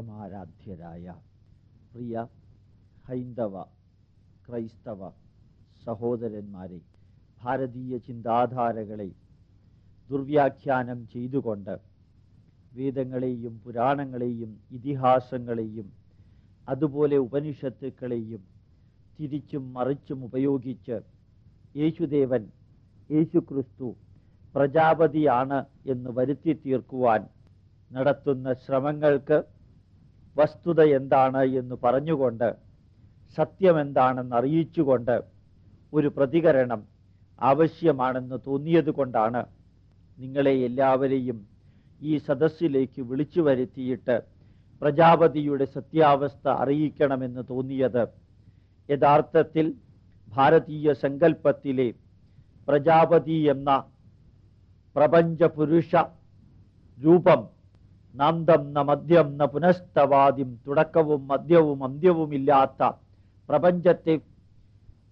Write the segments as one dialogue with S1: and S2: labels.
S1: സമാരാധ്യരായ പ്രിയ ഹൈന്ദവ ക്രൈസ്തവ സഹോദരന്മാരെ ഭാരതീയ ചിന്താധാരകളെ ദുർവ്യാഖ്യാനം ചെയ്തുകൊണ്ട് വേദങ്ങളെയും പുരാണങ്ങളെയും ഇതിഹാസങ്ങളെയും അതുപോലെ ഉപനിഷത്തുക്കളെയും തിരിച്ചും മറിച്ചും ഉപയോഗിച്ച് യേശുദേവൻ യേശുക്രിസ്തു പ്രജാപതിയാണ് എന്ന് വരുത്തി തീർക്കുവാൻ നടത്തുന്ന ശ്രമങ്ങൾക്ക് വസ്തുത എന്താണ് എന്ന് പറഞ്ഞുകൊണ്ട് സത്യം എന്താണെന്ന് അറിയിച്ചുകൊണ്ട് ഒരു പ്രതികരണം ആവശ്യമാണെന്ന് തോന്നിയത് കൊണ്ടാണ് നിങ്ങളെ എല്ലാവരെയും ഈ സദസ്സിലേക്ക് വിളിച്ചു വരുത്തിയിട്ട് പ്രജാപതിയുടെ സത്യാവസ്ഥ അറിയിക്കണമെന്ന് തോന്നിയത്. യഥാർത്ഥത്തിൽ ഭാരതീയ സങ്കല്പത്തിലെ പ്രജാപതി എന്ന പ്രപഞ്ചപുരുഷ രൂപം നാന്തം ന മദ്യം ന പുനസ്തവാദിം തുടക്കവും മദ്യവും അന്ത്യവുമില്ലാത്ത പ്രപഞ്ചത്തെ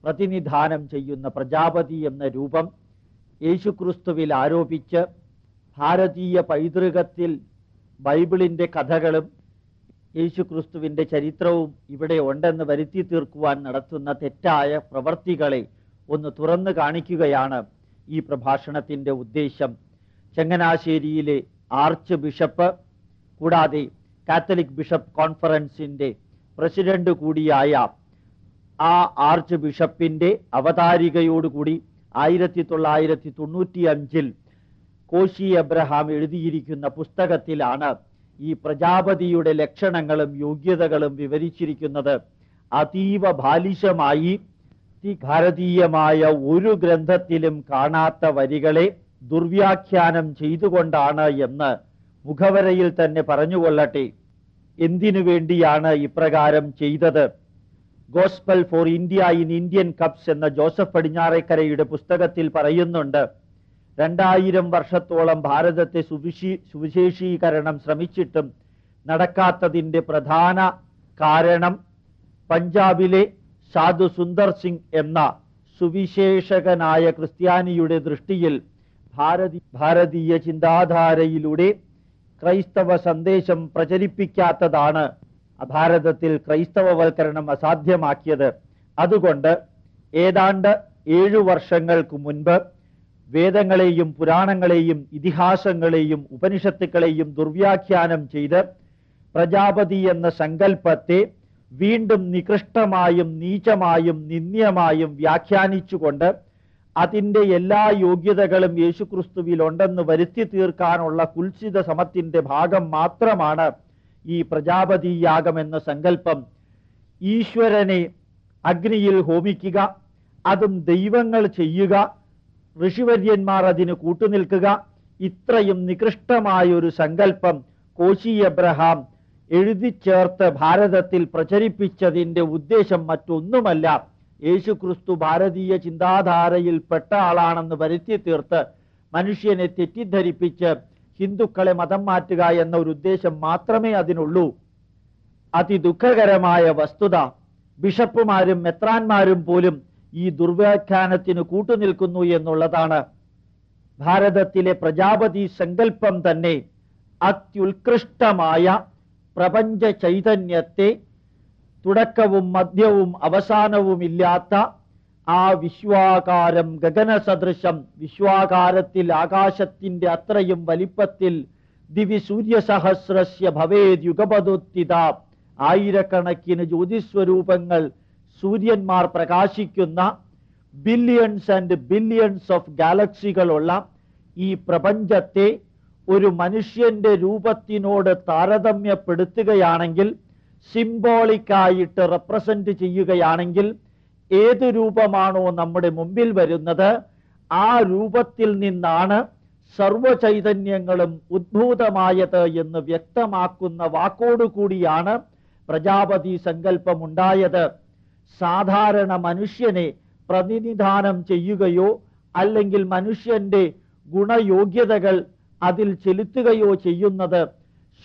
S1: പ്രതിനിധാനം ചെയ്യുന്ന പ്രജാപതി എന്ന രൂപം യേശുക്രിസ്തുവിൽ ആരോപിച്ച് ഭാരതീയ പൈതൃകത്തിൽ ബൈബിളിന്റെ കഥകളും യേശുക്രിസ്തുവിന്റെ ചരിത്രവും ഇവിടെ ഉണ്ടെന്ന് വരുത്തി തീർക്കുവാൻ നടത്തുന്ന തെറ്റായ പ്രവർത്തികളെ ഒന്ന് തുറന്നു കാണിക്കുകയാണ് ഈ പ്രഭാഷണത്തിന്റെ ഉദ്ദേശം. ചങ്ങനാശ്ശേരിയിലെ ആർച്ച് ബിഷപ്പ് കൂടാതെ കാത്തലിക് ബിഷപ്പ് കോൺഫറൻസിന്റെ പ്രസിഡന്റ് കൂടിയായ ആ ആർച്ച് ബിഷപ്പിന്റെ അവതാരികയോടുകൂടി ആയിരത്തി തൊള്ളായിരത്തി തൊണ്ണൂറ്റി അഞ്ചിൽ കോശി അബ്രഹാം എഴുതിയിരിക്കുന്ന പുസ്തകത്തിലാണ് ഈ പ്രജാപതിയുടെ ലക്ഷണങ്ങളും യോഗ്യതകളും വിവരിച്ചിരിക്കുന്നത്. അതീവ ബാലിശമായി ഭാരതീയമായ ഒരു ഗ്രന്ഥത്തിലും കാണാത്ത വരികളെ ദുർവ്യാഖ്യാനം ചെയ്തുകൊണ്ടാണ് എന്ന് മുഖവരയിൽ തന്നെ പറഞ്ഞുകൊള്ളട്ടെ. എന്തിനു വേണ്ടിയാണ് ഇപ്രകാരം ചെയ്തത്? Gospel for India in Indian cups എന്ന ജോസഫ് പടിഞ്ഞാറേക്കരയുടെ പുസ്തകത്തിൽ പറയുന്നുണ്ട് രണ്ടായിരം വർഷത്തോളം ഭാരതത്തെ സുവിശീ സുവിശേഷീകരണം ശ്രമിച്ചിട്ടും നടക്കാത്തതിന്റെ പ്രധാന കാരണം പഞ്ചാബിലെ സാധു സുന്ദർ സിംഗ് എന്ന സുവിശേഷകനായ ക്രിസ്ത്യാനിയുടെ ദൃഷ്ടിയിൽ ഭാരതി ഭാരതീയ ചിന്താധാരയിലൂടെ ക്രൈസ്തവ സന്ദേശം പ്രചരിപ്പിക്കാത്തതാണ് ഭാരതത്തിൽ ക്രൈസ്തവവൽക്കരണം അസാധ്യമാക്കിയത്. അതുകൊണ്ട് ഏതാണ്ട് ഏഴു വർഷങ്ങൾക്ക് മുൻപ് വേദങ്ങളെയും പുരാണങ്ങളെയും ഇതിഹാസങ്ങളെയും ഉപനിഷത്തുക്കളെയും ദുർവ്യാഖ്യാനം ചെയ്ത് പ്രജാപതി എന്ന സങ്കല്പത്തെ വീണ്ടും നികൃഷ്ടമായും നീചമായും നിന്ദ്യമായും വ്യാഖ്യാനിച്ചുകൊണ്ട് അതിന്റെ എല്ലാ യോഗ്യതകളും യേശുക്രിസ്തുവിൽ ഉണ്ടെന്ന് വരുത്തി തീർക്കാനുള്ള കുൽസിത സമത്തിന്റെ ഭാഗം മാത്രമാണ് ഈ പ്രജാപതി എന്ന സങ്കല്പം. ഈശ്വരനെ അഗ്നിയിൽ ഹോമിക്കുക അതും ദൈവങ്ങൾ ചെയ്യുക ഋഷിവര്യന്മാർ അതിന് കൂട്ടുനിൽക്കുക ഇത്രയും നികൃഷ്ടമായൊരു സങ്കല്പം കോശി എബ്രഹാം എഴുതി ചേർത്ത് ഭാരതത്തിൽ പ്രചരിപ്പിച്ചതിന്റെ ഉദ്ദേശം മറ്റൊന്നുമല്ല. യേശുക്രിസ്തു ഭാരതീയ ചിന്താധാരയിൽപ്പെട്ട ആളാണെന്ന് വരുത്തി തീർത്ത് മനുഷ്യനെ തെറ്റിദ്ധരിപ്പിച്ച് ഹിന്ദുക്കളെ മതം മാറ്റുക എന്ന ഒരു ഉദ്ദേശം മാത്രമേ അതിനുള്ളൂ. അതിദുഃഖകരമായ വസ്തുത ബിഷപ്പുമാരും മെത്രാന്മാരും പോലും ഈ ദുർവ്യാഖ്യാനത്തിന് കൂട്ടുനിൽക്കുന്നു എന്നുള്ളതാണ്. ഭാരതത്തിലെ പ്രജാപതി സങ്കല്പം തന്നെ അത്യുത്കൃഷ്ടമായ പ്രപഞ്ച ചൈതന്യത്തെ തുടക്കവും മധ്യവും അവസാനവുമില്ലാത്ത ആ വിശ്വാകാരം ഗഗനസദൃശം വിശ്വാകാരത്തിൽ ആകാശത്തിന്റെ അത്രയും വലിപ്പത്തിൽ ദിവി സൂര്യസഹസ്രസ്യ ഭവേദ് യുഗപദോത്തിത. ആയിരക്കണക്കിന് ജ്യോതിസ്വരൂപങ്ങൾ സൂര്യന്മാർ പ്രകാശിക്കുന്ന ബില്യൺസ് ആൻഡ് ബില്യൺസ് ഓഫ് ഗാലക്സികളുള്ള ഈ പ്രപഞ്ചത്തെ ഒരു മനുഷ്യന്റെ രൂപത്തിനോട് താരതമ്യപ്പെടുത്തുകയാണെങ്കിൽ സിംബോളിക്കായിട്ട് റെപ്രസെന്റ് ചെയ്യുകയാണെങ്കിൽ ഏത് രൂപമാണോ നമ്മുടെ മുമ്പിൽ വരുന്നത് ആ രൂപത്തിൽ നിന്നാണ് സർവചൈതന്യങ്ങളും ഉദ്ഭൂതമായത് എന്ന് വ്യക്തമാക്കുന്ന വാക്കോടുകൂടിയാണ് പ്രജാപതി സങ്കല്പമുണ്ടായത്. സാധാരണ മനുഷ്യനെ പ്രതിനിധാനം ചെയ്യുകയോ അല്ലെങ്കിൽ മനുഷ്യന്റെ ഗുണയോഗ്യതകൾ അതിൽ ചെലുത്തുകയോ ചെയ്യുന്നത്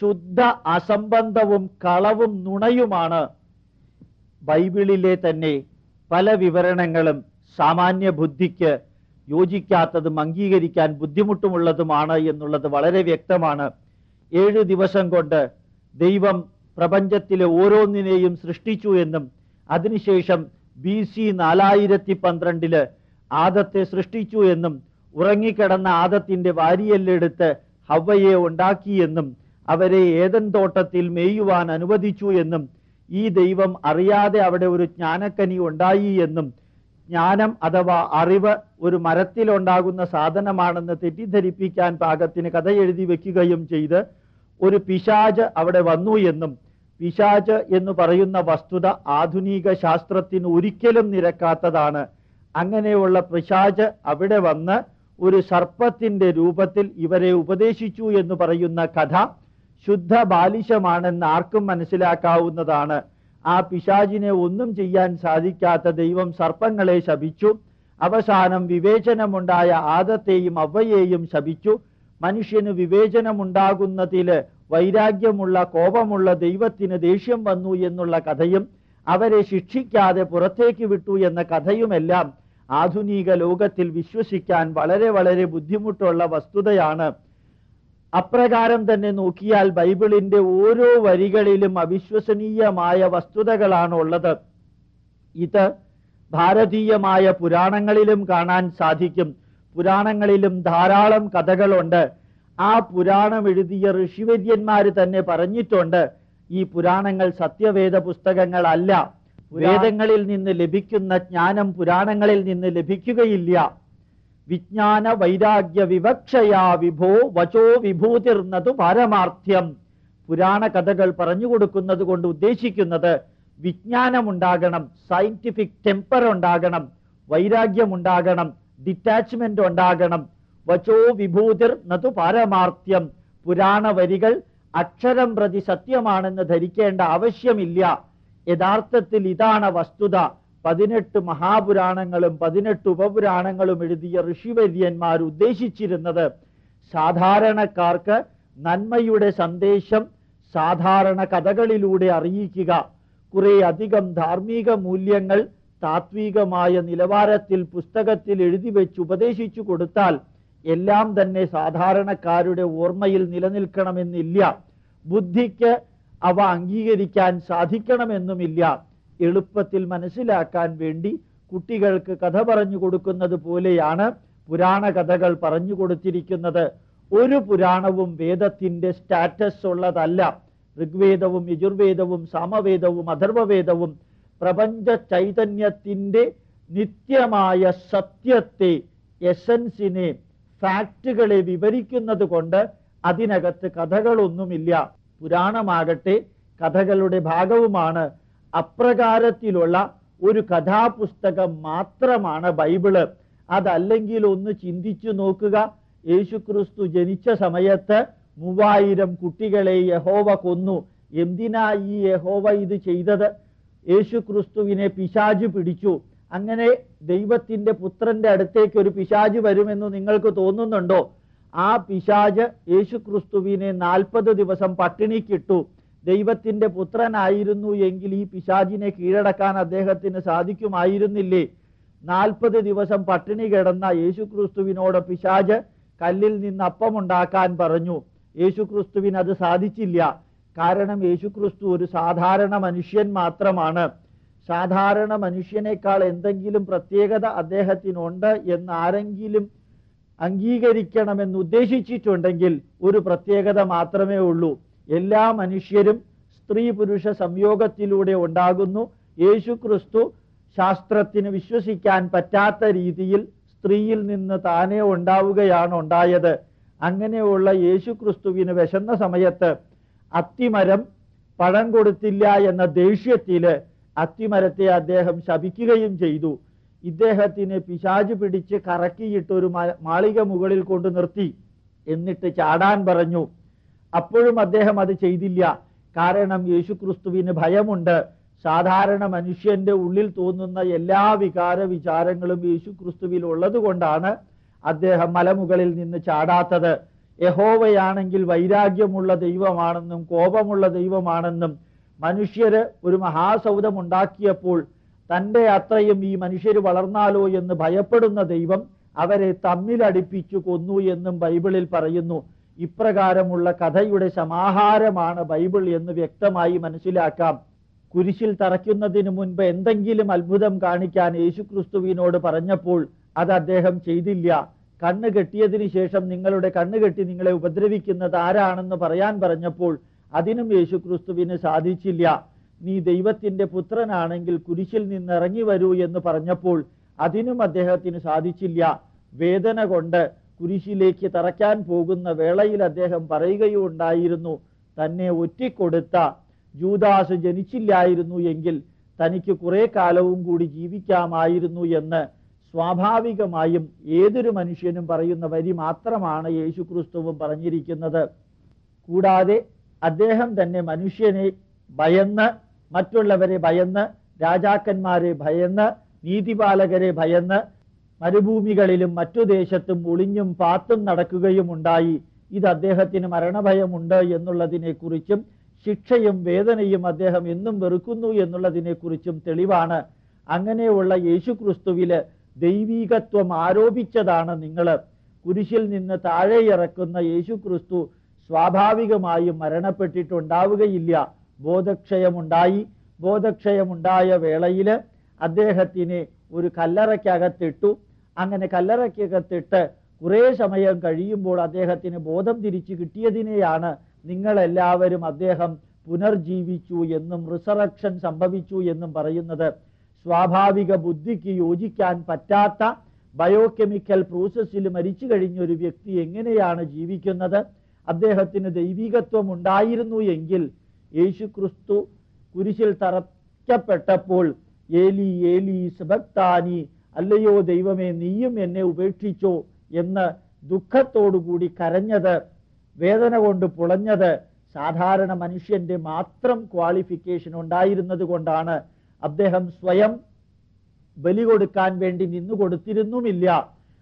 S1: ശുദ്ധ അസംബന്ധവും കളവും നുണയുമാണ് ബൈബിളിലെ തന്നെ പല വിവരണങ്ങളും സാമാന്യ ബുദ്ധിക്ക് യോജിക്കാത്തതും അംഗീകരിക്കാൻ ബുദ്ധിമുട്ടുമുള്ളതുമാണ് എന്നുള്ളത് വളരെ വ്യക്തമാണ്. ഏഴ് ദിവസം കൊണ്ട് ദൈവം പ്രപഞ്ചത്തിലെ ഓരോന്നിനെയും സൃഷ്ടിച്ചു എന്നും അതിനുശേഷം ബി സി നാലായിരത്തി പന്ത്രണ്ടിൽ ആദത്തെ സൃഷ്ടിച്ചു എന്നും ഉറങ്ങിക്കിടന്ന ആദത്തിന്റെ വാരിയെല്ലെടുത്ത് ഹവ്വയെ ഉണ്ടാക്കിയെന്നും അവരെ ഏതൻ തോട്ടത്തിൽ മേയുവാൻ അനുവദിച്ചു എന്നും ഈ ദൈവം അറിയാതെ അവിടെ ഒരു ജ്ഞാനക്കനി ഉണ്ടായി എന്നും ജ്ഞാനം അഥവാ അറിവ് ഒരു മരത്തിലുണ്ടാകുന്ന സാധനമാണെന്ന് തെറ്റിദ്ധരിപ്പിക്കാൻ പാകത്തിന് കഥ എഴുതി വെക്കുകയും ചെയ്ത് ഒരു പിശാജ് അവിടെ വന്നു എന്നും പിശാജ് എന്ന് പറയുന്ന വസ്തുത ആധുനിക ശാസ്ത്രത്തിന് ഒരിക്കലും നിരക്കാത്തതാണ്. അങ്ങനെയുള്ള പിശാജ് അവിടെ വന്ന് ഒരു സർപ്പത്തിന്റെ രൂപത്തിൽ ഇവരെ ഉപദേശിച്ചു എന്ന് പറയുന്ന കഥ ശുദ്ധ ബാലിശമാണെന്ന് ആർക്കും മനസ്സിലാക്കാവുന്നതാണ്. ആ പിശാചിനെ ഒന്നും ചെയ്യാൻ സാധിക്കാത്ത ദൈവം സർപ്പങ്ങളെ ശപിച്ചു. അവസാനം വിവേചനമുണ്ടായ ആദത്തെയും അവയെയും ശപിച്ചു. മനുഷ്യന് വിവേചനമുണ്ടാകുന്നതിൽ വൈരാഗ്യമുള്ള കോപമുള്ള ദൈവത്തിന് ദേഷ്യം വന്നു എന്നുള്ള കഥയും അവരെ ശിക്ഷിക്കാതെ പുറത്തേക്ക് വിട്ടു എന്ന കഥയുമെല്ലാം ആധുനിക ലോകത്തിൽ വിശ്വസിക്കാൻ വളരെ വളരെ ബുദ്ധിമുട്ടുള്ള വസ്തുതയാണ്. അപ്രകാരം തന്നെ നോക്കിയാൽ ബൈബിളിന്റെ ഓരോ വരികളിലും അവിശ്വസനീയമായ വസ്തുതകളാണ് ഉള്ളത്. ഇത് ഭാരതീയമായ പുരാണങ്ങളിലും കാണാൻ സാധിക്കും. പുരാണങ്ങളിലും ധാരാളം കഥകളുണ്ട്. ആ പുരാണം എഴുതിയ ഋഷിവര്യന്മാർ തന്നെ പറഞ്ഞിട്ടുണ്ട് ഈ പുരാണങ്ങൾ സത്യവേദ പുസ്തകങ്ങളല്ല. വേദങ്ങളിൽ നിന്ന് ലഭിക്കുന്ന ജ്ഞാനം പുരാണങ്ങളിൽ നിന്ന് ലഭിക്കുകയില്ല. വിജ്ഞാന വൈരാഗ്യ വിവക്ഷയാ വിഭോ വചോ വിഭൂതിർന്നതു പാരമാർത്ഥ്യം. പുരാണ കഥകൾ പറഞ്ഞു കൊടുക്കുന്നത് കൊണ്ട് ഉദ്ദേശിക്കുന്നത് വിജ്ഞാനമുണ്ടാകണം സയന്റിഫിക് ടെമ്പർ ഉണ്ടാകണം വൈരാഗ്യം ഉണ്ടാകണം ഡിറ്റാച്ച്മെന്റ് ഉണ്ടാകണം. വചോ വിഭൂതിർ നതു പാരമാർത്ഥ്യം. പുരാണ വരികൾ അക്ഷരം പ്രതി സത്യമാണെന്ന് ധരിക്കേണ്ട ആവശ്യമില്ല. യഥാർത്ഥത്തിൽ ഇതാണ് വസ്തുത. പതിനെട്ട് മഹാപുരാണങ്ങളും പതിനെട്ട് ഉപപുരാണങ്ങളും എഴുതിയ ഋഷിവര്യന്മാർ ഉദ്ദേശിച്ചിരുന്നത് സാധാരണക്കാർക്ക് നന്മയുടെ സന്ദേശം സാധാരണ കഥകളിലൂടെ അറിയിക്കുക. കുറെ അധികം ധാർമ്മിക മൂല്യങ്ങൾ താത്വികമായ നിലവാരത്തിൽ പുസ്തകത്തിൽ എഴുതി വെച്ച് ഉപദേശിച്ചു കൊടുത്താൽ എല്ലാം തന്നെ സാധാരണക്കാരുടെ ഓർമ്മയിൽ നിലനിൽക്കണമെന്നില്ല. ബുദ്ധിക്ക് അവ അംഗീകരിക്കാൻ സാധിക്കണമെന്നുമില്ല. എളുപ്പത്തിൽ മനസ്സിലാക്കാൻ വേണ്ടി കുട്ടികൾക്ക് കഥ പറഞ്ഞു കൊടുക്കുന്നത് പോലെയാണ് പുരാണ കഥകൾ പറഞ്ഞു കൊടുത്തിരിക്കുന്നത്. ഒരു പുരാണവും വേദത്തിന്റെ സ്റ്റാറ്റസ് ഉള്ളതല്ല. ഋഗ്വേദവും യജുർവേദവും സാമവേദവും അഥർവവേദവും പ്രപഞ്ച ചൈതന്യത്തിന്റെ നിത്യമായ സത്യത്തെ എസൻസിനെ ഫാക്റ്റുകളെ വിവരിക്കുന്നത് കൊണ്ട് അതിനകത്ത് കഥകളൊന്നുമില്ല. പുരാണമാകട്ടെ കഥകളുടെ ഭാഗവുമാണ് അപ്രകാരത്തിലുള്ള ഒരു കഥാപുസ്തകം മാത്രമാണ് ബൈബിൾ. അതല്ലെങ്കിൽ ഒന്ന് ചിന്തിച്ചു നോക്കുക. യേശുക്രിസ്തു ജനിച്ച സമയത്ത് മൂവായിരം കുട്ടികളെ യഹോവ കൊന്നു. എന്തിനാ ഈ യഹോവ ഇത് ചെയ്തത്? യേശുക്രിസ്തുവിനെ പിശാജ് പിടിച്ചു. അങ്ങനെ ദൈവത്തിന്റെ പുത്രന്റെ അടുത്തേക്ക് ഒരു പിശാജ് വരുമെന്ന് നിങ്ങൾക്ക് തോന്നുന്നുണ്ടോ? ആ പിശാജ് യേശുക്രിസ്തുവിനെ നാൽപ്പത് ദിവസം പട്ടിണിക്കിട്ടു. ദൈവത്തിന്റെ പുത്രനായിരുന്നു എങ്കിൽ ഈ പിശാജിനെ കീഴടക്കാൻ അദ്ദേഹത്തിന് സാധിക്കുമായിരുന്നില്ലേ? നാൽപ്പത് ദിവസം പട്ടിണി കിടന്ന യേശുക്രിസ്തുവിനോട് പിശാജ് കല്ലിൽ നിന്ന് അപ്പമുണ്ടാക്കാൻ പറഞ്ഞു. യേശുക്രിസ്തുവിന് അത് സാധിച്ചില്ല. കാരണം യേശുക്രിസ്തു ഒരു സാധാരണ മനുഷ്യൻ മാത്രമാണ്. സാധാരണ മനുഷ്യനേക്കാൾ എന്തെങ്കിലും പ്രത്യേകത അദ്ദേഹത്തിനുണ്ട് എന്ന് ആരെങ്കിലും അംഗീകരിക്കണമെന്ന് ഉദ്ദേശിച്ചിട്ടുണ്ടെങ്കിൽ ഒരു പ്രത്യേകത മാത്രമേ ഉള്ളൂ. എല്ലാ മനുഷ്യരും സ്ത്രീ പുരുഷ സംയോഗത്തിലൂടെ ഉണ്ടാകുന്നു. യേശു ക്രിസ്തു ശാസ്ത്രത്തിന് വിശ്വസിക്കാൻ പറ്റാത്ത രീതിയിൽ സ്ത്രീയിൽ നിന്ന് താനേ ഉണ്ടാവുകയാണ് ഉണ്ടായത്. അങ്ങനെയുള്ള യേശു ക്രിസ്തുവിന് വിശന്ന സമയത്ത് അത്തിമരം പഴം കൊടുത്തില്ല എന്ന ദേഷ്യത്തിൽ അത്തിമരത്തെ അദ്ദേഹം ശപിക്കുകയും ചെയ്തു. ഇദ്ദേഹത്തിനെ പിശാജ് പിടിച്ച് കറക്കിയിട്ട് ഒരു മാളിക മുകളിൽ കൊണ്ട് നിർത്തി. എന്നിട്ട് ചാടാൻ പറഞ്ഞു. അപ്പോഴും അദ്ദേഹം അത് ചെയ്തില്ല. കാരണം യേശുക്രിസ്തുവിന് ഭയമുണ്ട്. സാധാരണ മനുഷ്യന്റെ ഉള്ളിൽ തോന്നുന്ന എല്ലാ വികാര വിചാരങ്ങളും യേശുക്രിസ്തുവിൽ ഉള്ളത് കൊണ്ടാണ് അദ്ദേഹം മലമുകളിൽ നിന്ന് ചാടാത്തത്. യഹോവയാണെങ്കിൽ വൈരാഗ്യമുള്ള ദൈവമാണെന്നും കോപമുള്ള ദൈവമാണെന്നും മനുഷ്യര് ഒരു മഹാസൗധം ഉണ്ടാക്കിയപ്പോൾ തന്റെ അത്രയും ഈ മനുഷ്യർ വളർന്നാലോ എന്ന് ഭയപ്പെടുന്ന ദൈവം അവരെ തമ്മിലടിപ്പിച്ചു കൊന്നു എന്നും ബൈബിളിൽ പറയുന്നു. ഇപ്രകാരമുള്ള കഥയുടെ സമാഹാരമാണ് ബൈബിൾ എന്ന് വ്യക്തമായി മനസ്സിലാക്കാം. കുരിശിൽ തറയ്ക്കുന്നതിന് മുൻപ് എന്തെങ്കിലും അത്ഭുതം കാണിക്കാൻ യേശുക്രിസ്തുവിനോട് പറഞ്ഞപ്പോൾ അത് അദ്ദേഹം ചെയ്തില്ല. കണ്ണ് കെട്ടിയതിനു ശേഷം നിങ്ങളുടെ കണ്ണ് കെട്ടി നിങ്ങളെ ഉപദ്രവിക്കുന്നത് ആരാണെന്ന് പറയാൻ പറഞ്ഞപ്പോൾ അതിനും യേശുക്രിസ്തുവിന് സാധിച്ചില്ല. നീ ദൈവത്തിന്റെ പുത്രനാണെങ്കിൽ കുരിശിൽ നിന്ന് ഇറങ്ങി വരൂ എന്ന് പറഞ്ഞപ്പോൾ അതിനും അദ്ദേഹത്തിന് സാധിച്ചില്ല. വേദന കൊണ്ട് കുരിശിലേക്ക് തറയ്ക്കാൻ പോകുന്ന വേളയിൽ അദ്ദേഹം പറയുകയുണ്ടായിരുന്നു തന്നെ ഒറ്റിക്കൊടുത്ത ജൂദാസ് ജനിച്ചില്ലായിരുന്നു എങ്കിൽ തനിക്ക് കുറെ കാലവും കൂടി ജീവിക്കാമായിരുന്നു എന്ന് സ്വാഭാവികമായും ഏതൊരു മനുഷ്യനും പറയുന്ന വരി മാത്രമാണ് യേശുക്രിസ്തുവും പറഞ്ഞിരിക്കുന്നത്. കൂടാതെ അദ്ദേഹം തന്നെ മനുഷ്യനെ ഭയന്ന് മറ്റുള്ളവരെ ഭയന്ന് രാജാക്കന്മാരെ ഭയന്ന് നീതിപാലകരെ ഭയന്ന് മരുഭൂമികളിലും മറ്റു ദേശത്തും ഒളിഞ്ഞും പാത്തും നടക്കുകയും ഉണ്ടായി. ഇത് അദ്ദേഹത്തിന് മരണഭയമുണ്ട് എന്നുള്ളതിനെ കുറിച്ചും ശിക്ഷയും വേദനയും അദ്ദേഹം എന്നും വെറുക്കുന്നു എന്നുള്ളതിനെ കുറിച്ചും തെളിവാണ്. അങ്ങനെയുള്ള യേശുക്രിസ്തുവിൽ ദൈവീകത്വം ആരോപിച്ചതാണ് നിങ്ങൾ കുരിശിൽ നിന്ന് താഴെ ഇറക്കുന്ന യേശുക്രിസ്തു സ്വാഭാവികമായും മരണപ്പെട്ടിട്ടുണ്ടാവുകയില്ല. ബോധക്ഷയമുണ്ടായി. ബോധക്ഷയമുണ്ടായ വേളയിൽ അദ്ദേഹത്തിനെ ഒരു കല്ലറയ്ക്കകത്തിട്ടു. അങ്ങനെ കല്ലറയ്ക്കകത്തിട്ട് കുറേ സമയം കഴിയുമ്പോൾ അദ്ദേഹത്തിന് ബോധം തിരിച്ചു കിട്ടിയതിനെയാണ് നിങ്ങളെല്ലാവരും അദ്ദേഹം പുനർജീവിച്ചു എന്നും റിസറക്ഷൻ സംഭവിച്ചു എന്നും പറയുന്നത്. സ്വാഭാവിക ബുദ്ധിക്ക് യോജിക്കാൻ പറ്റാത്ത ബയോകെമിക്കൽ പ്രോസസ്സിൽ മരിച്ചു കഴിഞ്ഞ ഒരു വ്യക്തി എങ്ങനെയാണ് ജീവിക്കുന്നത്? അദ്ദേഹത്തിന് ദൈവികത്വം ഉണ്ടായിരുന്നു എങ്കിൽ യേശുക്രിസ്തു കുരിശിൽ തറയ്ക്കപ്പെട്ടപ്പോൾ ഏലി ഏലി സബക്താനി അല്ലയോ ദൈവമേ നീയും എന്നെ ഉപേക്ഷിച്ചോ എന്ന് ദുഃഖത്തോടുകൂടി കരഞ്ഞത് വേദന കൊണ്ട് പുളഞ്ഞത് സാധാരണ മനുഷ്യന്റെ മാത്രം ക്വാളിഫിക്കേഷൻ ഉണ്ടായിരുന്നത് കൊണ്ടാണ്. അദ്ദേഹം സ്വയം ബലി കൊടുക്കാൻ വേണ്ടി നിന്നു കൊടുത്തിരുന്നുമില്ല.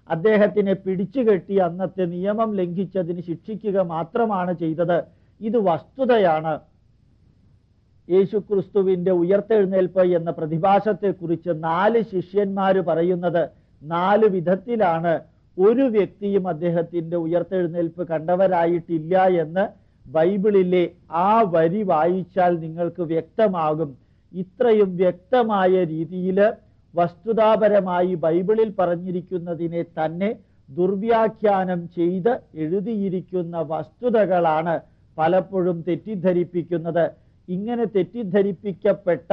S1: അദ്ദേഹത്തിനെ പിടിച്ചുകെട്ടി അന്നത്തെ നിയമം ലംഘിച്ചതിന് ശിക്ഷിക്കുക മാത്രമാണ് ചെയ്തത്. ഇത് വസ്തുതയാണ്. യേശുക്രിസ്തുവിന്റെ ഉയർത്തെഴുന്നേൽപ്പ് എന്ന പ്രതിഭാസത്തെക്കുറിച്ച് നാല് ശിഷ്യന്മാർ പറയുന്നത് നാല് വിധത്തിലാണ്. ഒരു വ്യക്തിയും അദ്ദേഹത്തിന്റെ ഉയർത്തെഴുന്നേൽപ്പ് കണ്ടവരായിട്ടില്ല എന്ന് ബൈബിളിലെ ആ വരി വായിച്ചാൽ നിങ്ങൾക്ക് വ്യക്തമാകും. ഇത്രയും വ്യക്തമായ രീതിയിൽ വസ്തുതാപരമായി ബൈബിളിൽ പറഞ്ഞിരിക്കുന്നതിനെ തന്നെ ദുർവ്യാഖ്യാനം ചെയ്ത് എഴുതിയിരിക്കുന്ന വസ്തുതകളാണ് പലപ്പോഴും തെറ്റിദ്ധരിപ്പിക്കുന്നത്. ഇങ്ങനെ തെറ്റിദ്ധരിപ്പിക്കപ്പെട്ട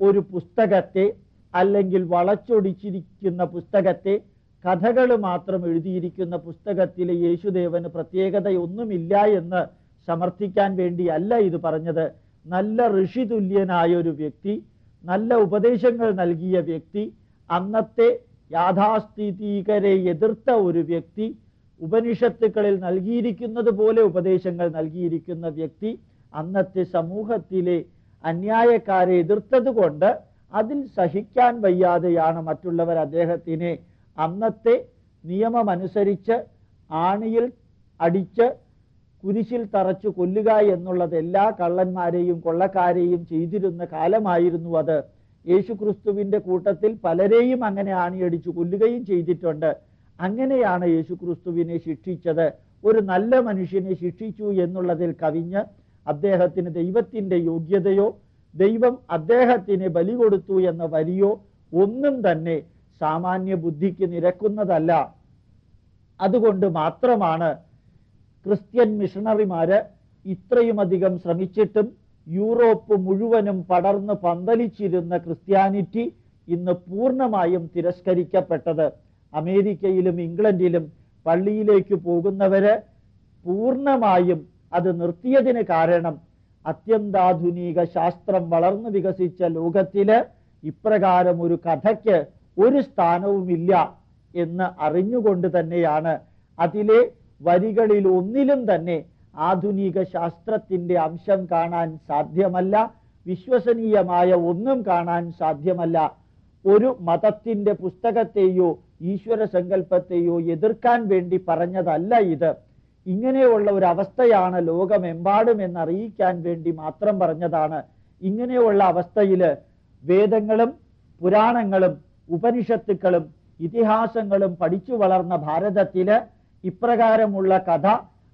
S1: ഒരു പുസ്തകത്തെ അല്ലെങ്കിൽ വളച്ചൊടിച്ചിരിക്കുന്ന പുസ്തകത്തെ കഥകൾ മാത്രം എഴുതിയിരിക്കുന്ന പുസ്തകത്തിലെ യേശുദേവന് പ്രത്യേകതയൊന്നുമില്ല എന്ന് സമർത്ഥിക്കാൻ വേണ്ടിയല്ല ഇത് പറഞ്ഞത്. നല്ല ഋഷിതുല്യനായ ഒരു വ്യക്തി നല്ല ഉപദേശങ്ങൾ നൽകിയ വ്യക്തി അന്നത്തെ യാഥാസ്ഥിതികരെ എതിർത്ത ഒരു വ്യക്തി ഉപനിഷത്തുക്കളിൽ നൽകിയിരിക്കുന്നത് പോലെ ഉപദേശങ്ങൾ നൽകിയിരിക്കുന്ന വ്യക്തി അന്നത്തെ സമൂഹത്തിലെ അന്യായക്കാരെ എതിർത്തത് കൊണ്ട് അതിൽ സഹിക്കാൻ വയ്യാതെയാണ് മറ്റുള്ളവർ അദ്ദേഹത്തിനെ അന്നത്തെ നിയമമനുസരിച്ച് ആണിയിൽ അടിച്ച് കുരിശിൽ തറച്ചു കൊല്ലുക എന്നുള്ളത് എല്ലാ കള്ളന്മാരെയും കൊള്ളക്കാരെയും ചെയ്തിരുന്ന കാലമായിരുന്നു അത്. യേശുക്രിസ്തുവിന്റെ കൂട്ടത്തിൽ പലരെയും അങ്ങനെ ആണിയടിച്ചു കൊല്ലുകയും ചെയ്തിട്ടുണ്ട്. അങ്ങനെയാണ് യേശുക്രിസ്തുവിനെ ശിക്ഷിച്ചത്. ഒരു നല്ല മനുഷ്യനെ ശിക്ഷിച്ചു എന്നുള്ളതിൽ കവിഞ്ഞ് അദ്ദേഹത്തിന് ദൈവത്തിന്റെ യോഗ്യതയോ ദൈവം അദ്ദേഹത്തിന് ബലി കൊടുത്തു എന്ന വരിയോ ഒന്നും തന്നെ സാമാന്യ ബുദ്ധിക്ക് നിരക്കുന്നതല്ല. അതുകൊണ്ട് മാത്രമാണ് ക്രിസ്ത്യൻ മിഷണറിമാര് ഇത്രയുമധികം ശ്രമിച്ചിട്ടും യൂറോപ്പ് മുഴുവനും പടർന്ന് പന്തലിച്ചിരുന്ന ക്രിസ്ത്യാനിറ്റി ഇന്ന് പൂർണമായും തിരസ്കരിക്കപ്പെട്ടത്. അമേരിക്കയിലും ഇംഗ്ലണ്ടിലും പള്ളിയിലേക്ക് പോകുന്നവര് പൂർണമായും അത് നിർത്തിയതിന് കാരണം അത്യന്താധുനിക ശാസ്ത്രം വളർന്നു വികസിച്ച ലോകത്തിൽ ഇപ്രകാരം ഒരു കഥയ്ക്ക് ഒരു സ്ഥാനവുമില്ല എന്ന് അറിഞ്ഞുകൊണ്ട് തന്നെയാണ് അതിലെ വരികളിൽ ഒന്നിലും തന്നെ ആധുനിക ശാസ്ത്രത്തിന്റെ അംശം കാണാൻ സാധ്യമല്ല വിശ്വസനീയമായ ഒന്നും കാണാൻ സാധ്യമല്ല. ഒരു മതത്തിന്റെ പുസ്തകത്തെയോ ഈശ്വര സങ്കല്പത്തെയോ എതിർക്കാൻ വേണ്ടി പറഞ്ഞതല്ല ഇത്. ഇങ്ങനെയുള്ള ഒരു അവസ്ഥയാണ് ലോകമെമ്പാടും എന്നറിയിക്കാൻ വേണ്ടി മാത്രം പറഞ്ഞതാണ്. ഇങ്ങനെയുള്ള അവസ്ഥയിൽ വേദങ്ങളും പുരാണങ്ങളും ഉപനിഷത്തുക്കളും ഇതിഹാസങ്ങളും പഠിച്ചു വളർന്ന ഭാരതത്തിൽ ഇപ്രകാരമുള്ള കഥ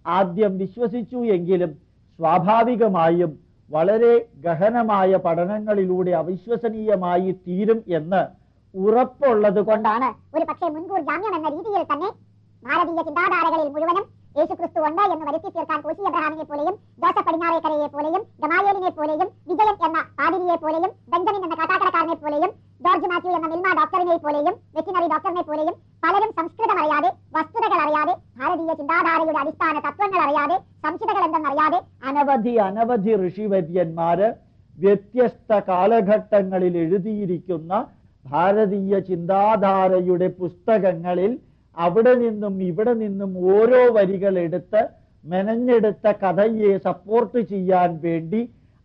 S1: ആദ്യം വിശ്വസിച്ചു എങ്കിലും സ്വാഭാവികമായും വളരെ ഗഹനമായ പഠനങ്ങളിലൂടെ അവിശ്വസനീയമായി തീരും എന്ന് ഉറപ്പുള്ളത് കൊണ്ട്
S2: കൊണ്ടാണ്. ഒരു പക്ഷേ മുൻകൂർ ജാമ്യം എന്ന രീതിയിൽ തന്നെ ഭാരതീയ ചിന്താധാരകളിൽ മുഴുവനും യേശുക്രിസ്തു ഉണ്ട് എന്ന് വരുത്തി തീർക്കാൻ കോശി അബ്രഹാമിനെ പോലെയും ജോസഫ് പടിഞ്ഞാറേക്കരയെ പോലെയും ഗമാലിയലിനെ പോലെയും വിജയൻ എന്ന പാതിരിയെ പോലെയും ബെഞ്ചമിൻ എന്ന കഥാകടക്കാരനെ പോലെയും ജോർജ് മാത്യു എന്ന മിൽമ ഡോക്ടറിനെ പോലെയും വെറ്റിനറി ഡോക്ടറിനെ പോലെയും പലരും സംസ്കൃതം അറിയാതെ വസ്തുതകൾ അറിയാതെ ഭാരതീയ ചിന്താധാരയുടെ അടിസ്ഥാന തത്വങ്ങൾ അറിയാതെ സംഹിതകൾ എന്തെന്നറിയാതെ
S1: അനവധി അനവധി ഋഷിവര്യന്മാര് വ്യത്യസ്ത കാലഘട്ടങ്ങളിൽ എഴുതിയിരിക്കുന്ന ഭാരതീയ ചിന്താധാരയുടെ പുസ്തകങ്ങളിൽ അവിടെ നിന്നും ഇവിടെ നിന്നും ഓരോ വരികൾ എടുത്ത് മെനഞ്ഞെടുത്ത കഥയെ സപ്പോർട്ട് ചെയ്യാൻ വേണ്ടി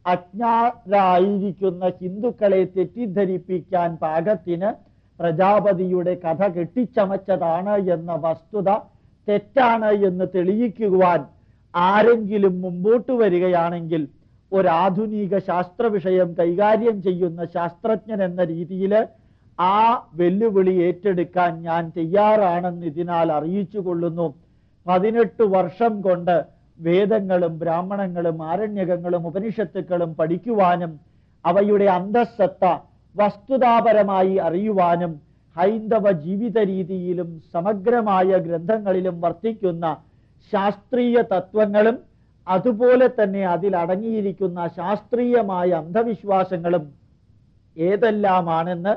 S1: അജ്ഞാരായിരിക്കുന്ന ഹിന്ദുക്കളെ തെറ്റിദ്ധരിപ്പിക്കാൻ പാകത്തിന് പ്രജാപതിയുടെ കഥ കെട്ടിച്ചമച്ചതാണ് എന്ന വസ്തുത തെറ്റാണ് എന്ന് തെളിയിക്കുവാൻ ആരെങ്കിലും മുമ്പോട്ട് വരികയാണെങ്കിൽ ഒരാധുനിക ശാസ്ത്ര വിഷയം കൈകാര്യം ചെയ്യുന്ന ശാസ്ത്രജ്ഞൻ എന്ന രീതിയിൽ ആ വെല്ലുവിളി ഏറ്റെടുക്കാൻ ഞാൻ തയ്യാറാണെന്ന് ഇതിനാൽ അറിയിച്ചു കൊള്ളുന്നു. പതിനെട്ട് വർഷം കൊണ്ട് വേദങ്ങളും ബ്രാഹ്മണങ്ങളും ആരണ്യകങ്ങളും ഉപനിഷത്തുക്കളും പഠിക്കുവാനും അവയുടെ അന്തസ്സത്ത വസ്തുതാപരമായി അറിയുവാനും ഹൈന്ദവ ജീവിത രീതിയിലും സമഗ്രമായ ഗ്രന്ഥങ്ങളിലും വർത്തിക്കുന്ന ശാസ്ത്രീയ തത്വങ്ങളും അതുപോലെ തന്നെ അതിൽ അടങ്ങിയിരിക്കുന്ന ശാസ്ത്രീയമായ അന്ധവിശ്വാസങ്ങളും ഏതെല്ലാമാണെന്ന്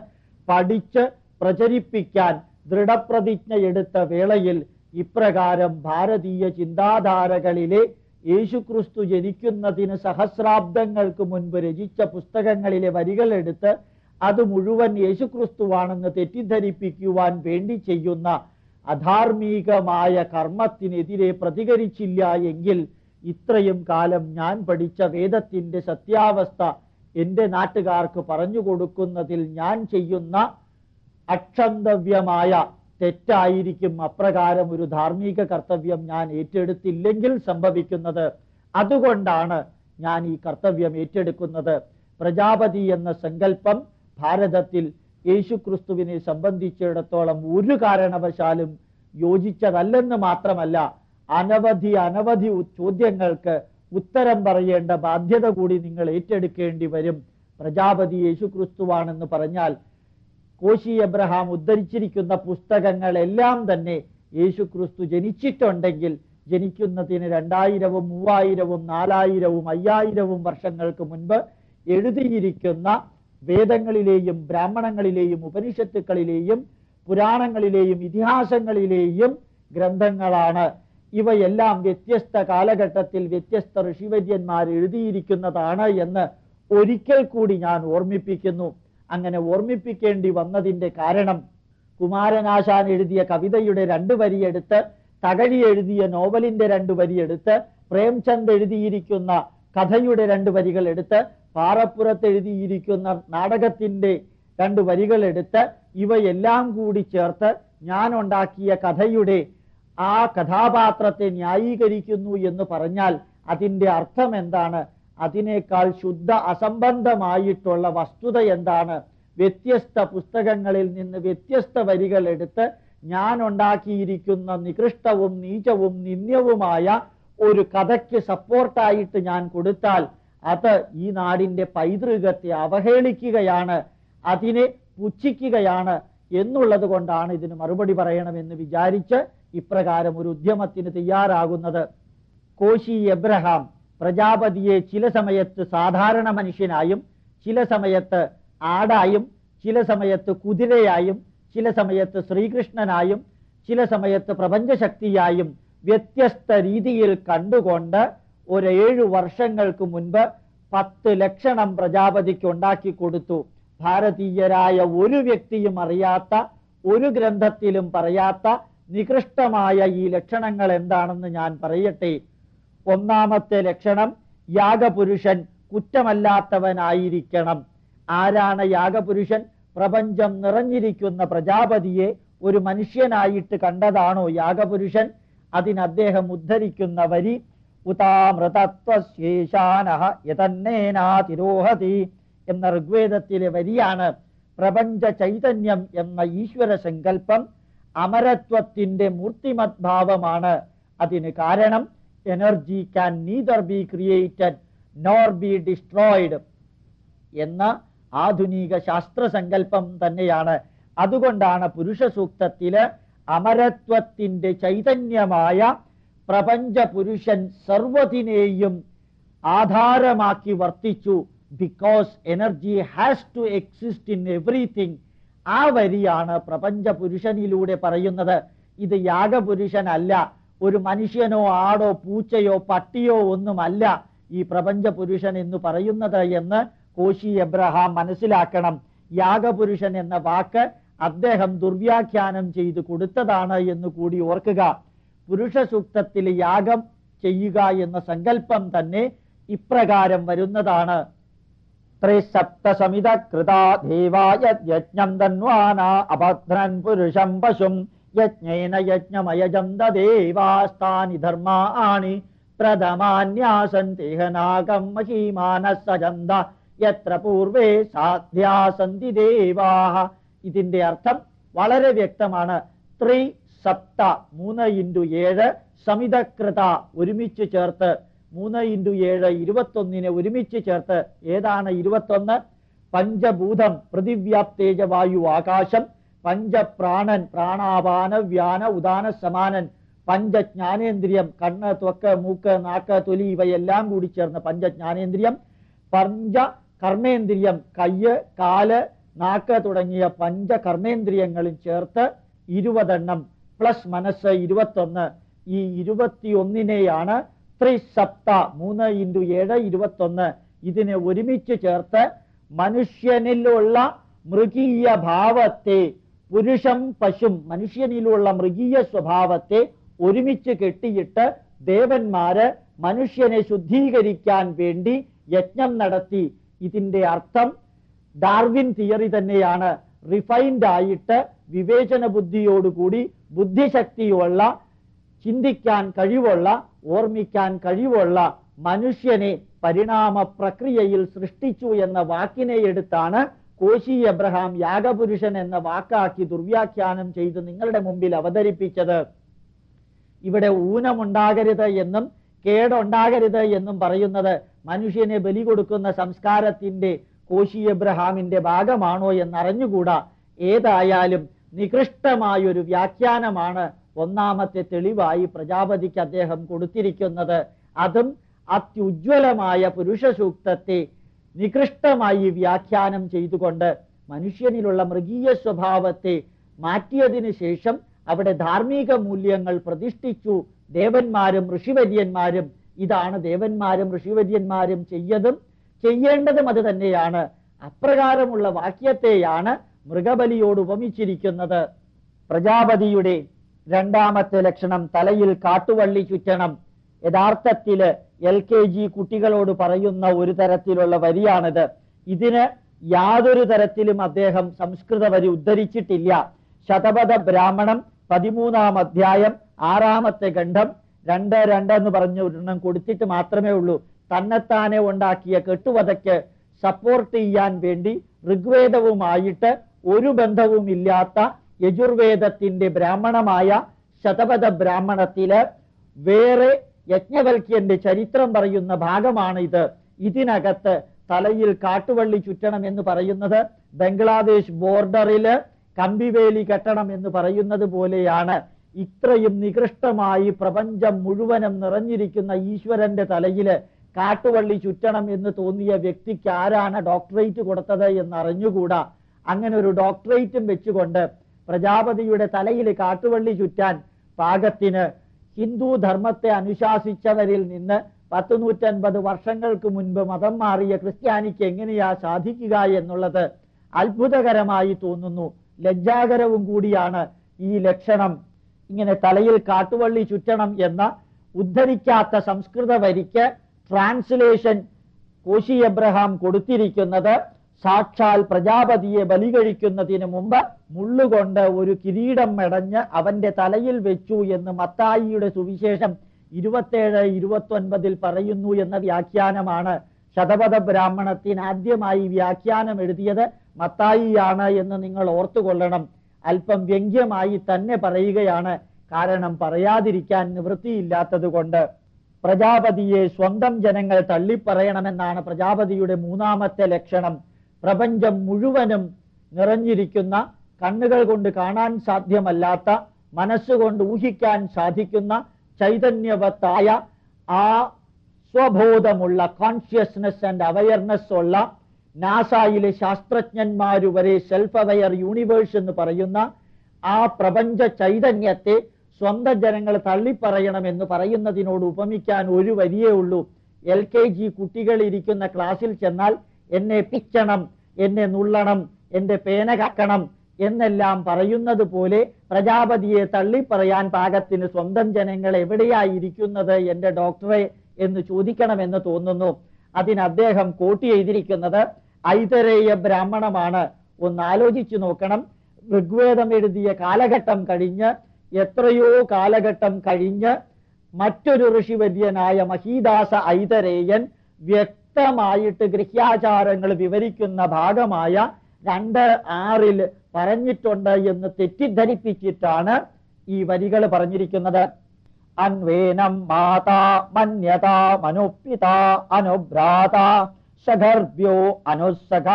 S1: പഠിച്ച് പ്രചരിപ്പിക്കാൻ ദൃഢപ്രതിജ്ഞ എടുത്ത വേളയിൽ ഇപ്രകാരം ഭാരതീയ ചിന്താധാരകളിലെ യേശുക്രിസ്തു ജനിക്കുന്നതിന് സഹസ്രാബ്ദങ്ങൾക്ക് മുൻപ് രചിച്ച പുസ്തകങ്ങളിലെ വരികൾ എടുത്ത് അത് മുഴുവൻ യേശുക്രിസ്തുവാണെന്ന് തെറ്റിദ്ധരിപ്പിക്കുവാൻ വേണ്ടി ചെയ്യുന്ന അധാർമികമായ കർമ്മത്തിനെതിരെ പ്രതികരിച്ചില്ല എങ്കിൽ ഇത്രയും കാലം ഞാൻ പഠിച്ച വേദത്തിന്റെ സത്യാവസ്ഥ എന്റെ നാട്ടുകാർക്ക് പറഞ്ഞു കൊടുക്കുന്നതിൽ ഞാൻ ചെയ്യുന്ന അക്ഷന്തവ്യമായ തെറ്റായിരിക്കും. അപ്രകാരം ഒരു ധാർമ്മിക കർത്തവ്യം ഞാൻ ഏറ്റെടുത്തില്ലെങ്കിൽ സംഭവിക്കുന്നത്. അതുകൊണ്ടാണ് ഞാൻ ഈ കർത്തവ്യം ഏറ്റെടുക്കുന്നത്. പ്രജാപതി എന്ന സങ്കല്പം ഭാരതത്തിൽ യേശുക്രിസ്തുവിനെ സംബന്ധിച്ചിടത്തോളം ഒരു കാരണവശാലും യോജിച്ചതല്ലെന്ന് മാത്രമല്ല അനവധി അനവധി ചോദ്യങ്ങൾക്ക് ഉത്തരം പറയേണ്ട ബാധ്യത കൂടി നിങ്ങൾ ഏറ്റെടുക്കേണ്ടി വരും. പ്രജാപതി യേശുക്രിസ്തുവാണെന്ന് പറഞ്ഞാൽ കോശി എബ്രഹാം ഉദ്ധരിച്ചിരിക്കുന്ന പുസ്തകങ്ങളെല്ലാം തന്നെ യേശുക്രിസ്തു ജനിച്ചിട്ടുണ്ടെങ്കിൽ ജനിക്കുന്നതിന് രണ്ടായിരവും മൂവായിരവും നാലായിരവും അയ്യായിരവും വർഷങ്ങൾക്ക് മുൻപ് എഴുതിയിരിക്കുന്ന വേദങ്ങളിലെയും ബ്രാഹ്മണങ്ങളിലെയും ഉപനിഷത്തുക്കളിലെയും പുരാണങ്ങളിലെയും ഇതിഹാസങ്ങളിലെയും ഗ്രന്ഥങ്ങളാണ്. ഇവയെല്ലാം വ്യത്യസ്ത കാലഘട്ടത്തിൽ വ്യത്യസ്ത ഋഷിവര്യന്മാർ എഴുതിയിരിക്കുന്നതാണ് എന്ന് ഒരിക്കൽ കൂടി ഞാൻ ഓർമ്മിപ്പിക്കുന്നു. അങ്ങനെ ഓർമ്മിപ്പിക്കേണ്ടി വന്നതിന്റെ കാരണം കുമാരനാശാൻ എഴുതിയ കവിതയുടെ രണ്ടു വരിയെടുത്ത് തകഴി എഴുതിയ നോവലിന്റെ രണ്ടു വരിയെടുത്ത് പ്രേംചന്ദ് എഴുതിയിരിക്കുന്ന കഥയുടെ രണ്ട് വരികൾ എടുത്ത് പാറപ്പുറത്ത് എഴുതിയിരിക്കുന്ന നാടകത്തിന്റെ രണ്ട് വരികൾ എടുത്ത് ഇവയെല്ലാം കൂടി ചേർത്ത് ഞാൻ ഉണ്ടാക്കിയ കഥയുടെ ആ കഥാപാത്രത്തെ ന്യായീകരിക്കുന്നു എന്ന് പറഞ്ഞാൽ അതിന്റെ അർത്ഥം എന്താണ്? അതിനേക്കാൾ ശുദ്ധ അസംബന്ധമായിട്ടുള്ള വസ്തുത എന്താണ്? വ്യത്യസ്ത പുസ്തകങ്ങളിൽ നിന്ന് വ്യത്യസ്ത വരികൾ എടുത്ത് ഞാൻ ഉണ്ടാക്കിയിരിക്കുന്ന നികൃഷ്ടവും നീചവും നിന്ദ്യവുമായ ഒരു കഥയ്ക്ക് സപ്പോർട്ടായിട്ട് ഞാൻ കൊടുത്താൽ അത് ഈ നാടിന്റെ പൈതൃകത്തെ അവഹേളിക്കുകയാണ് അതിനെ പുച്ഛിക്കുകയാണ് എന്നുള്ളത് കൊണ്ടാണ് ഇതിന് മറുപടി പറയണമെന്ന് വിചാരിച്ച് ഇപ്രകാരം ഒരു ഉദ്യമത്തിന് തയ്യാറാകുന്നത്. കോശി എബ്രഹാം പ്രജാപതിയെ ചില സമയത്ത് സാധാരണ മനുഷ്യനായും ചില സമയത്ത് ആടായും ചില സമയത്ത് കുതിരയായും ചില സമയത്ത് ശ്രീകൃഷ്ണനായും ചില സമയത്ത് പ്രപഞ്ചശക്തിയായും വ്യത്യസ്ത രീതിയിൽ കണ്ടുകൊണ്ട് ഒരു ഏഴു വർഷങ്ങൾക്ക് മുൻപ് പത്ത് ലക്ഷണം പ്രജാപതിക്ക് ഉണ്ടാക്കി കൊടുത്തു. ഭാരതീയരായ ഒരു വ്യക്തിയും അറിയാത്ത ഒരു ഗ്രന്ഥത്തിലും പറയാത്ത നികൃഷ്ടമായ ഈ ലക്ഷണങ്ങൾ എന്താണെന്ന് ഞാൻ പറയട്ടെ. ഒന്നാമത്തെ ലക്ഷണം യാഗപുരുഷൻ കുറ്റമല്ലാത്തവനായിരിക്കണം. ആരാണ് യാഗപുരുഷൻ? പ്രപഞ്ചം നിറഞ്ഞിരിക്കുന്ന പ്രജാപതിയെ ഒരു മനുഷ്യനായിട്ട് കണ്ടതാണോ യാഗപുരുഷൻ? അതിന് അദ്ദേഹം ഉദ്ധരിക്കുന്ന വരി ഉതാമൃതത്വശേഷാനഹ യതന്നേനാതിരോഹതി എന്ന ഋഗ്വേദത്തിലെ വരിയാണ്. പ്രപഞ്ച ചൈതന്യം എന്ന ഈശ്വര സങ്കല്പം അമരത്വത്തിന്റെ മൂർത്തിമത് ഭാവമാണ് അതിന് കാരണം. Energy can neither be created nor be destroyed എന്ന ആധുനിക ശാസ്ത്രസങ്കല്പം തന്നെയാണ്. അതുകൊണ്ടാണ് പുരുഷ സൂക്തത്തിൽ അമരത്വത്തിന്റെ ചൈതന്യമായ പ്രപഞ്ച പുരുഷൻ സർവതിനെയും ആധാരമാക്കി വർത്തിച്ചു. Because energy has to exist in everything ആ വരിയാണ് പ്രപഞ്ച പുരുഷനിലൂടെ പറയുന്നത്. ഇത് യാഗപുരുഷനല്ല ഒരു മനുഷ്യനോ ആടോ പൂച്ചയോ പട്ടിയോ ഒന്നുമല്ല ഈ പ്രപഞ്ച പുരുഷൻ എന്ന് പറയുന്നത് എന്ന് കോശി എബ്രഹാം മനസ്സിലാക്കണം. യാഗപുരുഷൻ എന്ന വാക്ക് അദ്ദേഹം ദുർവ്യാഖ്യാനം ചെയ്തു കൊടുത്തതാണ് എന്ന് കൂടി ഓർക്കുക. പുരുഷ സൂക്തത്തിൽ യാഗം ചെയ്യുക എന്ന സങ്കല്പം തന്നെ ഇപ്രകാരം വരുന്നതാണ്. ത്രിസപ്തസമിത കൃതാ ദേവായ യജ്ഞം തന്വാന അഭദ്രൻ പുരുഷം പശും യജ്ഞേന യജ്ഞമയജം ദേവാസ്താനി ധർമാണി പ്രഥമാന്യാസൻ തേഹനാകം മഹീമാനസജന്ത യത്ര പൂർവേ സാധ്യാസന്തി ദേവാഹ. ഇതിന്റെ അർത്ഥം വളരെ വ്യക്തമാണ്. ത്രി സപ്ത മൂന്ന് ഇന്റു ഏഴ് സമിതകൃത ഒരുമിച്ച് ചേർത്ത് മൂന്ന് ഇന്റു ഏഴ് ഇരുപത്തൊന്നിനെ ഒരുമിച്ച് ചേർത്ത് ഏതാണ് ഇരുപത്തൊന്ന്? പഞ്ചഭൂതം പൃഥിവ്യാപ്തേജ വായു ആകാശം പഞ്ചപ്രാണൻ പ്രാണാപാന വ്യാന ഉദാന സമാനൻ പഞ്ചജ്ഞാനേന്ദ്രിയം കണ്ണ് ത്വക്ക് മൂക്ക് നാക്ക് തൊലി ഇവയെല്ലാം കൂടി ചേർന്ന് പഞ്ചജ്ഞാനേന്ദ്രിയം പഞ്ച കർമ്മേന്ദ്രിയം കയ്യ് കാൽ നാക്ക് തുടങ്ങിയ പഞ്ച കർമ്മേന്ദ്രിയങ്ങളും ചേർത്ത് ഇരുപതെണ്ണം പ്ലസ് മനസ്സ് ഇരുപത്തൊന്ന്. ഈ ഇരുപത്തിയൊന്നിനെയാണ് ത്രിസപ്ത മൂന്ന് ഇന്റു ഏഴ് ഇരുപത്തൊന്ന്. ഇതിനെ ഒരുമിച്ച് ചേർത്ത് മനുഷ്യനിലുള്ള മൃഗീയ ഭാവത്തെ പുരുഷം പശും മനുഷ്യനിലുള്ള മൃഗീയ സ്വഭാവത്തെ ഒരുമിച്ച് കെട്ടിയിട്ട് ദേവന്മാര് മനുഷ്യനെ ശുദ്ധീകരിക്കാൻ വേണ്ടി യജ്ഞം നടത്തി. ഇതിന്റെ അർത്ഥം ഡാർവിൻ തിയറി തന്നെയാണ്. റിഫൈൻഡ് ആയിട്ട് വിവേചന ബുദ്ധിയോടുകൂടി ബുദ്ധിശക്തിയുള്ള ചിന്തിക്കാൻ കഴിവുള്ള ഓർമ്മിക്കാൻ കഴിവുള്ള മനുഷ്യനെ പരിണാമ പ്രക്രിയയിൽ സൃഷ്ടിച്ചു എന്ന വാക്കിനെ എടുത്താണ് കോശി എബ്രഹാം യാഗപുരുഷൻ എന്ന വാക്കാക്കി ദുർവ്യാഖ്യാനം ചെയ്ത് നിങ്ങളുടെ മുമ്പിൽ അവതരിപ്പിച്ചത്. ഇവിടെ ഊനമുണ്ടാകരുത് എന്നും കേടുണ്ടാകരുത് എന്നും പറയുന്നത് മനുഷ്യനെ ബലി കൊടുക്കുന്ന സംസ്കാരത്തിന്റെ കോശി എബ്രഹാമിന്റെ ഭാഗമാണോ എന്നറിഞ്ഞുകൂടാ. ഏതായാലും നികൃഷ്ടമായൊരു വ്യാഖ്യാനമാണ് ഒന്നാമത്തെ തെളിവായി പ്രജാപതിക്ക് അദ്ദേഹം കൊടുത്തിരിക്കുന്നത് അതും അത്യുജ്വലമായ പുരുഷ സൂക്തത്തെ നികൃഷ്ടമായി വ്യാഖ്യാനം ചെയ്തുകൊണ്ട് മനുഷ്യനിലുള്ള മൃഗീയ സ്വഭാവത്തെ മാറ്റിയതിന് ശേഷം അവിടെ ധാർമ്മിക മൂല്യങ്ങൾ പ്രതിഷ്ഠിച്ചു. ദേവന്മാരും ഋഷിവര്യന്മാരും ഇതാണ് ദേവന്മാരും ഋഷിവര്യന്മാരും ചെയ്യതും ചെയ്യേണ്ടതും അത് തന്നെയാണ്. അപ്രകാരമുള്ള വാക്യത്തെയാണ് മൃഗബലിയോട് ഉപമിച്ചിരിക്കുന്നത്. പ്രജാപതിയുടെ രണ്ടാമത്തെ ലക്ഷണം തലയിൽ കാട്ടുവള്ളി ചുറ്റണം. യഥാർത്ഥത്തിൽ എൽ കെ ജി കുട്ടികളോട് പറയുന്ന ഒരു തരത്തിലുള്ള വരിയാണിത്. ഇതിന് യാതൊരു തരത്തിലും അദ്ദേഹം സംസ്കൃത വരി ഉദ്ധരിച്ചിട്ടില്ല. ശതപഥ ബ്രാഹ്മണം പതിമൂന്നാം അധ്യായം ആറാമത്തെ ഖണ്ഡം രണ്ട് രണ്ട് എന്ന് പറഞ്ഞ ഒരെണ്ണം കൊടുത്തിട്ട് മാത്രമേ ഉള്ളൂ. തന്നെത്താനെ ഉണ്ടാക്കിയ കെട്ടുവതയ്ക്ക് സപ്പോർട്ട് ചെയ്യാൻ വേണ്ടി ഋഗ്വേദവുമായിട്ട് ഒരു ബന്ധവും ഇല്ലാത്ത യജുർവേദത്തിന്റെ ബ്രാഹ്മണമായ ശതപഥ ബ്രാഹ്മണത്തിൽ വേറെ യജ്ഞവൽക്യന്റെ ചരിത്രം പറയുന്ന ഭാഗമാണ് ഇത് ഇതിനകത്ത് തലയിൽ കാട്ടുവള്ളി ചുറ്റണം എന്ന് പറയുന്നത് ബംഗ്ലാദേശ് ബോർഡറിൽ കമ്പിവേലി കെട്ടണം എന്ന് പറയുന്നത് പോലെയാണ്. ഇത്രയും നികൃഷ്ടമായി പ്രപഞ്ചം മുഴുവനും നിറഞ്ഞിരിക്കുന്ന ഈശ്വരന്റെ തലയിൽ കാട്ടുവള്ളി ചുറ്റണം എന്ന് തോന്നിയ വ്യക്തിക്ക് ആരാണ് ഡോക്ടറേറ്റ് കൊടുത്തത് എന്നറിഞ്ഞുകൂടാ. അങ്ങനെ ഒരു ഡോക്ടറേറ്റും വെച്ചുകൊണ്ട് പ്രജാപതിയുടെ തലയിൽ കാട്ടുവള്ളി ചുറ്റാൻ പാകത്തിന് ഹിന്ദു ധർമ്മത്തെ അനുശാസിച്ചവരിൽ നിന്ന് പത്ത് നൂറ്റൻപത് വർഷങ്ങൾക്ക് മുൻപ് മതം മാറിയ ക്രിസ്ത്യാനിക്ക് എങ്ങനെയാ സാധിക്കുക എന്നുള്ളത് അത്ഭുതകരമായി തോന്നുന്നു. ലജ്ജാകരവും കൂടിയാണ് ഈ ലക്ഷണം. ഇങ്ങനെ തലയിൽ കാട്ടുവള്ളി ചുറ്റണം എന്ന ഉദ്ധരിക്കാത്ത സംസ്കൃത വരിക്ക് ട്രാൻസ്ലേഷൻ കോശി എബ്രഹാം കൊടുത്തിരിക്കുന്നത് സാക്ഷാൽ പ്രജാപതിയെ ബലി കഴിക്കുന്നതിന് മുമ്പ് മുള്ളുകൊണ്ട് ഒരു കിരീടം മെടഞ്ഞ് അവന്റെ തലയിൽ വെച്ചു എന്ന് മത്തായിയുടെ സുവിശേഷം ഇരുപത്തേഴ് ഇരുപത്തൊൻപതിൽ പറയുന്നു എന്ന വ്യാഖ്യാനമാണ്. ശതപഥ ബ്രാഹ്മണത്തിന് ആദ്യമായി വ്യാഖ്യാനം എഴുതിയത് മത്തായിയാണ് എന്ന് നിങ്ങൾ ഓർത്തുകൊള്ളണം. അല്പം വ്യംഗ്യമായി തന്നെ പറയുകയാണ്. കാരണം പറയാതിരിക്കാൻ നിവൃത്തിയില്ലാത്തത് കൊണ്ട്. പ്രജാപതിയെ സ്വന്തം ജനങ്ങൾ തള്ളിപ്പറയണമെന്നാണ് പ്രജാപതിയുടെ മൂന്നാമത്തെ ലക്ഷണം. പ്രപഞ്ചം മുഴുവനും നിറഞ്ഞിരിക്കുന്ന കണ്ണുകൾ കൊണ്ട് കാണാൻ സാധ്യമല്ലാത്ത മനസ്സുകൊണ്ട് ഊഹിക്കാൻ സാധിക്കുന്ന ചൈതന്യവത്തായ ആ സ്വബോധമുള്ള കോൺഷ്യസ്നെസ് ആൻഡ് അവയർനെസ് ഉള്ള നാസായിലെ ശാസ്ത്രജ്ഞന്മാര് വരെ സെൽഫ് അവയർ യൂണിവേഴ്സ് എന്ന് പറയുന്ന ആ പ്രപഞ്ച ചൈതന്യത്തെ സ്വന്തം ജനങ്ങൾ തള്ളിപ്പറയണമെന്ന് പറയുന്നതിനോട് ഉപമിക്കാൻ ഒരു വരിയേ ഉള്ളൂ. എൽ കെ ജി കുട്ടികൾ ഇരിക്കുന്ന ക്ലാസ്സിൽ ചെന്നാൽ എന്നെ പിച്ചണം എന്നെ നുള്ളണം എന്റെ പേന കക്കണം എന്നെല്ലാം പറയുന്നത് പോലെ പ്രജാപതിയെ തള്ളിപ്പറയാൻ പാകത്തിന് സ്വന്തം ജനങ്ങൾ എവിടെയായിരിക്കുന്നത് എന്റെ ഡോക്ടറെ എന്ന് ചോദിക്കണമെന്ന് തോന്നുന്നു. അതിന് അദ്ദേഹം കോട്ട് ചെയ്തിരിക്കുന്നത് ഐതരേയ ബ്രാഹ്മണമാണ്. ഒന്ന് ആലോചിച്ചു നോക്കണം. ഋഗ്വേദം എഴുതിയ കാലഘട്ടം കഴിഞ്ഞ് എത്രയോ കാലഘട്ടം കഴിഞ്ഞ് മറ്റൊരു ഋഷിവര്യനായ മഹീദാസ ഐതരേയൻ വ്യക്തമായിട്ട് ഗൃഹ്യാചാരങ്ങൾ വിവരിക്കുന്ന ഭാഗമായ രണ്ട് ആറിൽ പറഞ്ഞിട്ടുണ്ട് എന്ന് തെറ്റിദ്ധരിപ്പിച്ചിട്ടാണ് ഈ വരികൾ പറഞ്ഞിരിക്കുന്നത്. അൻവേനം മാതാ മന്യത മനുപിത അനുഭ്രാത സഗർഭ്യോ അനുസഖ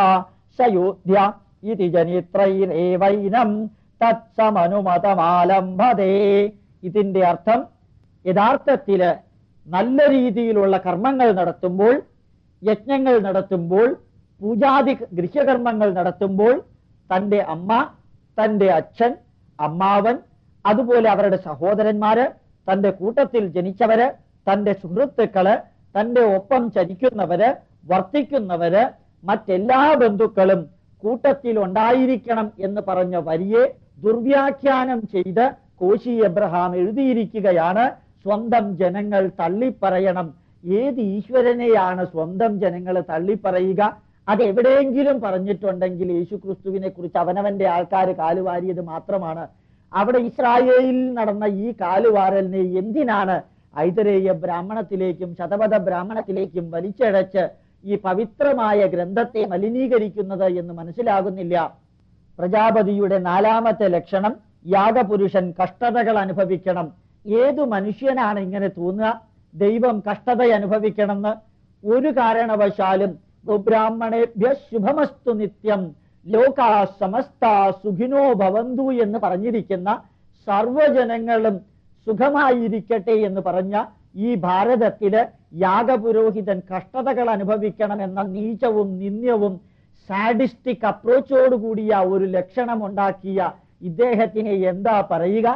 S1: സയോധ്യ ഇതി ജനിത്രൈരേവൈനം തത്സമനുമതമാലംഭതേ. ഇതിന്റെ അർത്ഥം യഥാർത്ഥത്തിൽ നല്ല രീതിയിലുള്ള കർമ്മങ്ങൾ നടത്തുമ്പോൾ യജ്ഞങ്ങൾ നടത്തുമ്പോൾ പൂജാതി ഗൃഹകർമ്മങ്ങൾ നടത്തുമ്പോൾ തന്റെ അമ്മ തന്റെ അച്ഛൻ അമ്മാവൻ അതുപോലെ അവരുടെ സഹോദരന്മാര് തന്റെ കൂട്ടത്തിൽ ജനിച്ചവര് തന്റെ സുഹൃത്തുക്കൾ തന്റെ ഒപ്പം ചരിക്കുന്നവര് വർത്തിക്കുന്നവര് മറ്റെല്ലാ ബന്ധുക്കളും കൂട്ടത്തിൽ ഉണ്ടായിരിക്കണം എന്ന് പറഞ്ഞ വരിയെ ദുർവ്യാഖ്യാനം ചെയ്ത് കോശി എബ്രഹാം എഴുതിയിരിക്കുകയാണ് സ്വന്തം ജനങ്ങൾ തള്ളിപ്പറയണം ഏത് ഈശ്വരനെയാണ് സ്വന്തം ജനങ്ങൾ തള്ളിപ്പറയുക? അതെവിടെയെങ്കിലും പറഞ്ഞിട്ടുണ്ടെങ്കിൽ യേശു ക്രിസ്തുവിനെ കുറിച്ച് അവനവന്റെ ആൾക്കാർ കാലുവാരിയത് മാത്രമാണ്. അവിടെ ഇസ്രായേലിൽ നടന്ന ഈ കാലുവാരലിനെ എന്തിനാണ് ഐതരേയ ബ്രാഹ്മണത്തിലേക്കും ശതപഥ ബ്രാഹ്മണത്തിലേക്കും വലിച്ചടച്ച് ഈ പവിത്രമായ ഗ്രന്ഥത്തെ മലിനീകരിക്കുന്നത് എന്ന് മനസ്സിലാകുന്നില്ല? പ്രജാപതിയുടെ നാലാമത്തെ ലക്ഷണം യാഗപുരുഷൻ കഷ്ടതകൾ അനുഭവിക്കണം. ഏതു മനുഷ്യനാണ് ഇങ്ങനെ തോന്നുക ദൈവം കഷ്ടത അനുഭവിക്കണമെന്ന് ഒരു കാരണവശാലും ബ്രാഹ്മണേഭ്യ ശുഭമസ്തു നിത്യം ലോകാ സമസ്ത സുഖിനോ ഭവന്തു എന്ന് പറഞ്ഞിരിക്കുന്ന സർവജനങ്ങളും സുഖമായിരിക്കട്ടെ എന്ന് പറഞ്ഞ ഈ ഭാരതത്തിൽ യാഗപുരോഹിതൻ കഷ്ടതകൾ അനുഭവിക്കണമെന്ന നീചവും നിന്ദ്യവും സാഡിസ്റ്റിക് അപ്രോച്ചോടുകൂടിയ ഒരു ലക്ഷണം ഉണ്ടാക്കിയ ഇദ്ദേഹത്തിനെ എന്താ പറയുക?